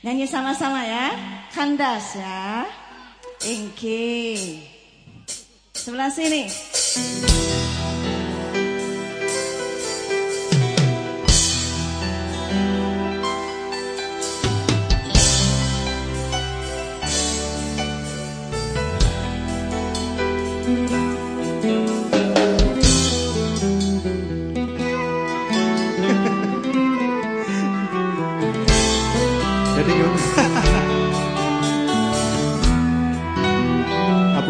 Nyanyi sama-sama ya. Kandas ya. Ingki. Sebelah sini.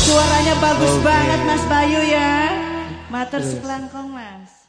suaranya bagus Oke. banget Mas Bayu ya. Matur sekelangkong Mas.